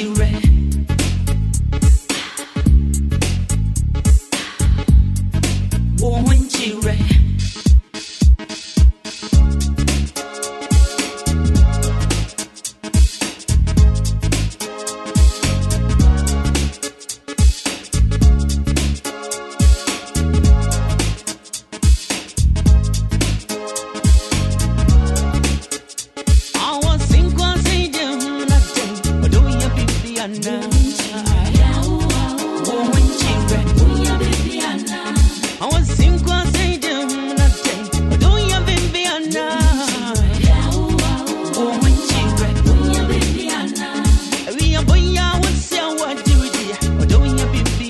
be ready.